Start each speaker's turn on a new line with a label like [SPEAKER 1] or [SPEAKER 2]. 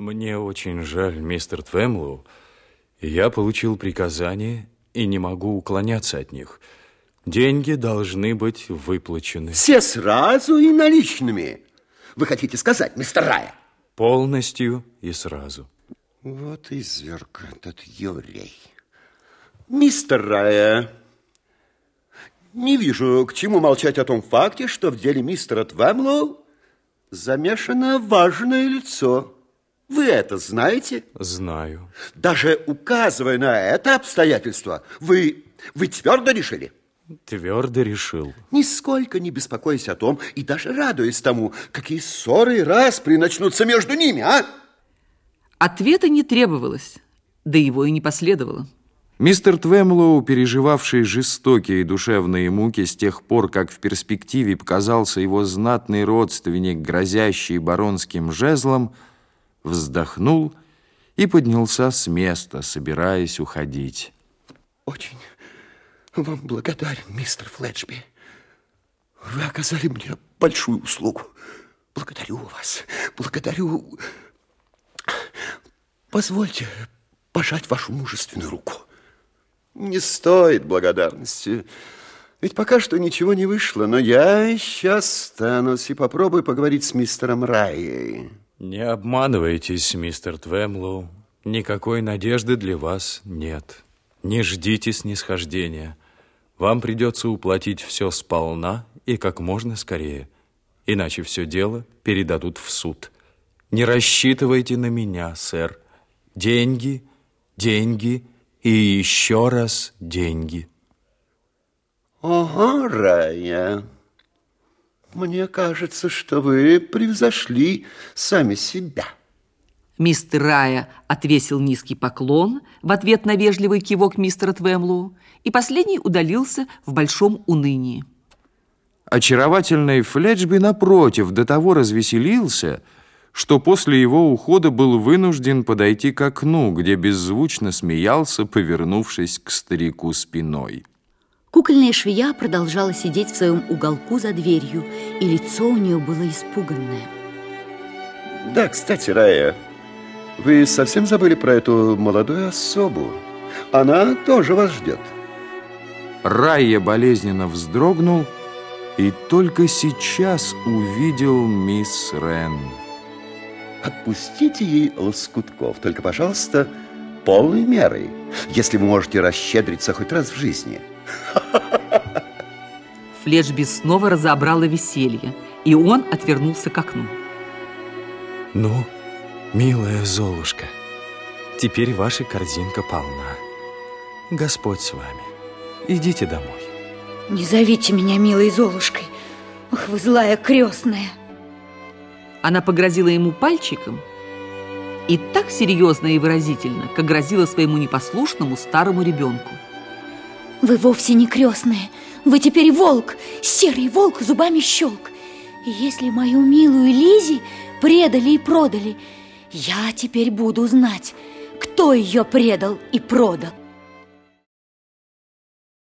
[SPEAKER 1] Мне очень жаль, мистер Твемлоу. Я получил приказание и не могу уклоняться от них. Деньги должны быть выплачены.
[SPEAKER 2] Все сразу и наличными. Вы хотите сказать, мистер Рая?
[SPEAKER 1] Полностью и сразу.
[SPEAKER 2] Вот и зверг этот еврей. Мистер Рая, не вижу, к чему молчать о том факте, что в деле мистера Твемлоу замешано важное лицо. Вы это знаете?
[SPEAKER 1] Знаю.
[SPEAKER 2] Даже указывая на это обстоятельство, вы, вы твердо решили?
[SPEAKER 1] Твердо решил.
[SPEAKER 2] Нисколько не беспокоясь о том и даже радуясь тому, какие ссоры и распри начнутся между ними, а?
[SPEAKER 3] Ответа не требовалось, да его и не последовало.
[SPEAKER 4] Мистер Твемлоу, переживавший жестокие душевные муки с тех пор, как в перспективе показался его знатный родственник, грозящий баронским жезлом, вздохнул и поднялся с места, собираясь уходить.
[SPEAKER 2] Очень вам благодарен, мистер Флетчби. Вы оказали мне большую услугу. Благодарю вас. Благодарю. Позвольте пожать вашу мужественную руку. Не стоит благодарности. Ведь пока что ничего не вышло, но я сейчас останусь и попробую поговорить с мистером Райей.
[SPEAKER 1] Не обманывайтесь, мистер Твемлоу. Никакой надежды для вас нет. Не ждите снисхождения. Вам придется уплатить все сполна и как можно скорее. Иначе все дело передадут в суд. Не рассчитывайте на меня, сэр. Деньги, деньги и еще раз деньги.
[SPEAKER 2] Ага, Рая. Мне кажется, что вы превзошли сами себя.
[SPEAKER 3] Мистер Рая отвесил низкий поклон в ответ на вежливый кивок мистера Твемлоу, и последний удалился в большом унынии.
[SPEAKER 4] Очаровательный Флетчби, напротив, до того развеселился, что после его ухода был вынужден подойти к окну, где беззвучно смеялся, повернувшись к старику спиной.
[SPEAKER 5] Кукольная швея продолжала сидеть в своем уголку за дверью, и лицо у нее было испуганное.
[SPEAKER 2] Да, кстати, Рая, вы совсем забыли про эту молодую особу. Она тоже вас ждет.
[SPEAKER 4] Райя болезненно вздрогнул и только сейчас увидел мисс Рен.
[SPEAKER 2] Отпустите ей лоскутков, только, пожалуйста, полной мерой, если вы можете расщедриться хоть раз в жизни.
[SPEAKER 3] Флешби снова разобрала веселье, и он отвернулся к окну.
[SPEAKER 1] Ну, милая Золушка, теперь ваша корзинка полна. Господь с вами. Идите домой.
[SPEAKER 5] Не зовите меня милой Золушкой. Ох, вы злая крестная.
[SPEAKER 3] Она погрозила ему пальчиком и так серьезно и выразительно, как грозила своему непослушному старому ребенку.
[SPEAKER 5] Вы вовсе не крестная. Вы теперь волк, серый волк, зубами щелк. И если мою милую Лизи предали и продали, я теперь буду знать, кто ее предал и продал.